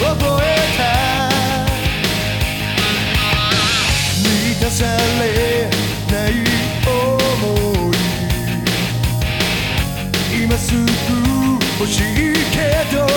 覚えた」「満たされない思い。今すぐ欲しいけど。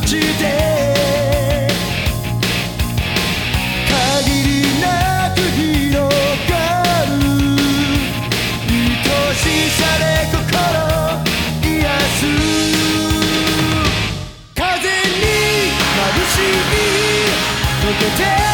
街で限りなく広がる愛しさで心癒す風に眩しい溶けて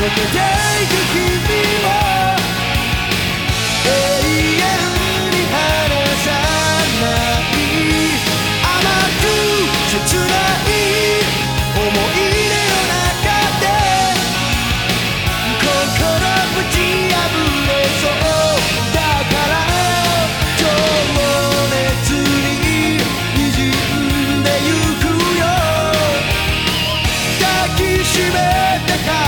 けてていく君も永遠に離さない甘く切ない思い出の中で心ぶち破れそうだから情熱に滲んでゆくよ抱きしめてか